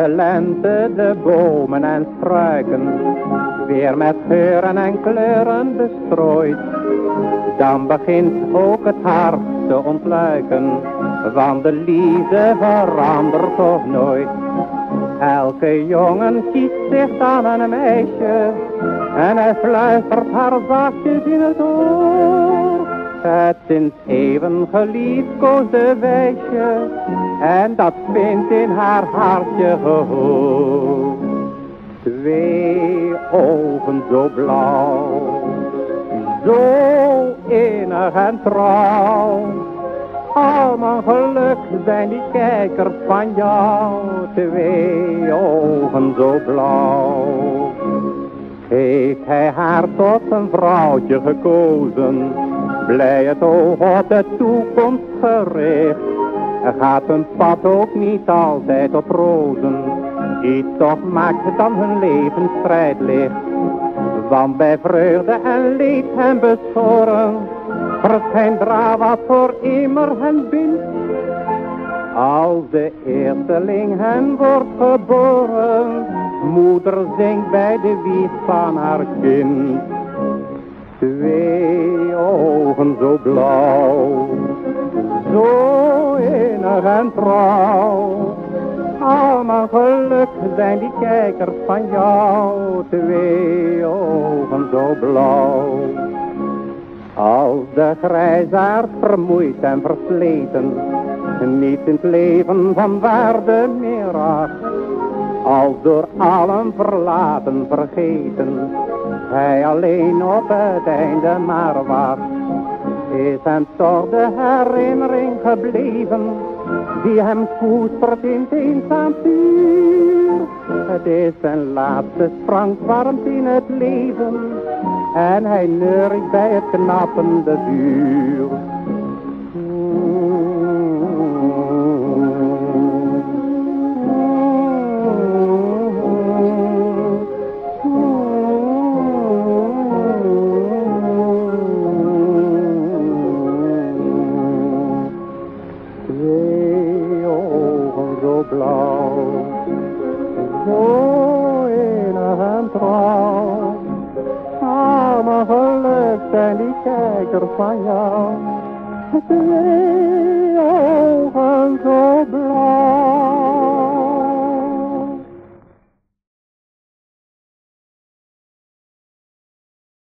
de lente de bomen en struiken weer met geuren en kleuren bestrooid. Dan begint ook het hart te ontluiken, want de liefde verandert toch nooit. Elke jongen kiest zich dan een meisje en hij fluistert haar zachtjes in het oor. Het sinds even geliefkoosde wijsje en dat vindt in haar hartje gehoor. Twee ogen zo blauw, zo innig en trouw. Al mijn geluk zijn die kijkers van jou, twee ogen zo blauw. Heeft hij haar tot een vrouwtje gekozen, blij het oog op de toekomst gericht. Er gaat een pad ook niet altijd op rozen, die toch maakt dan hun leven strijdlicht. Want bij vreugde en leed hen beschoren, verschijnt wat voor immer hen bindt. Als de eersteling hen wordt geboren, moeder zingt bij de wieg van haar kind. Zo blauw, zo innig en trouw. Al mijn geluk zijn die kijkers van jou, twee ogen zo blauw. Als de grijzaard vermoeid en versleten, niet in het leven van waarde meer acht. Als door allen verlaten, vergeten, hij alleen op het einde maar wacht. Is hem toch de herinnering gebleven, die hem koestert in het eenzaam. Het is zijn laatste sprankwarmte in het leven, en hij neurt bij het knappende vuur. Blauw, zo innig en trouw. Ah, mijn geluk zijn die kijkers van.